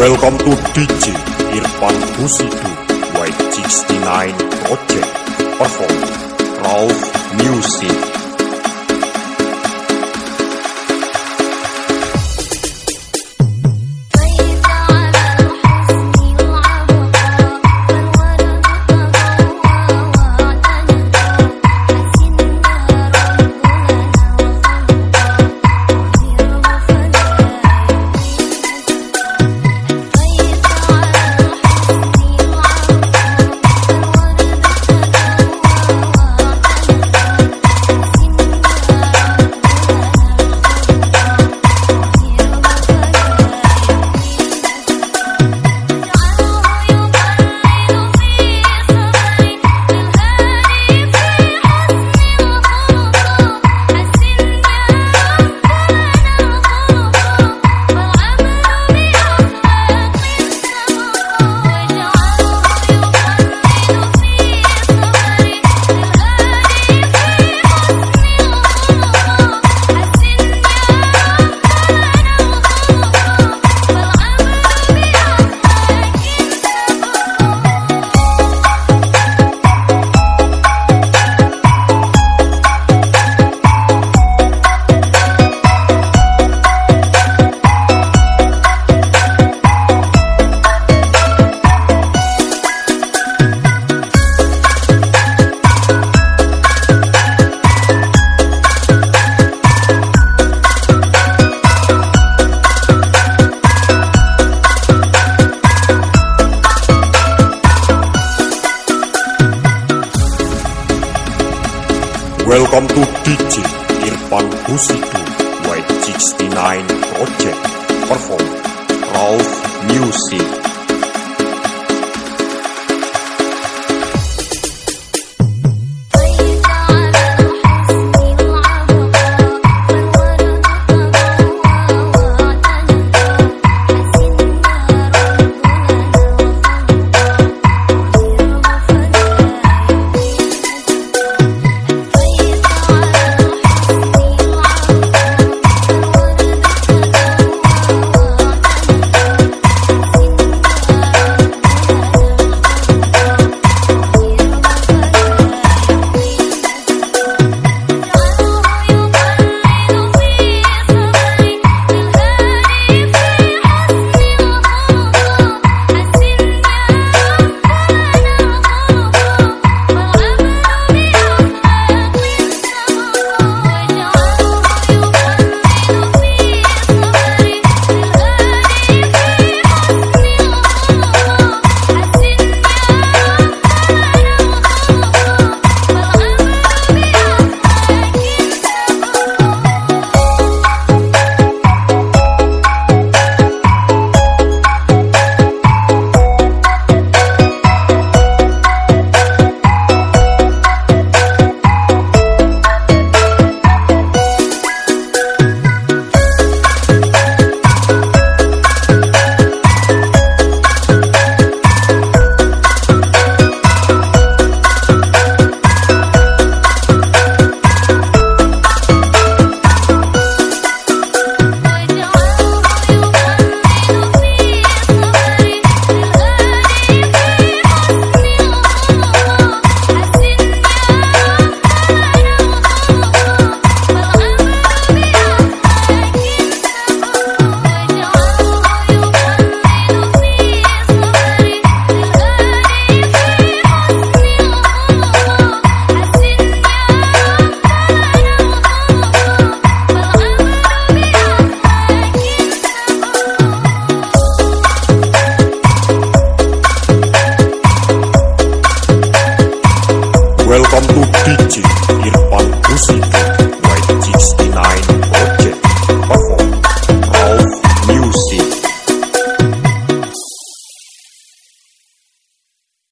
Welcome to DJ Irfan Husidu White 69 Project Perform Raw Music Welcome to DJ Irfan Husidu Y69 Project Perform Raw Music Welcome to Husidu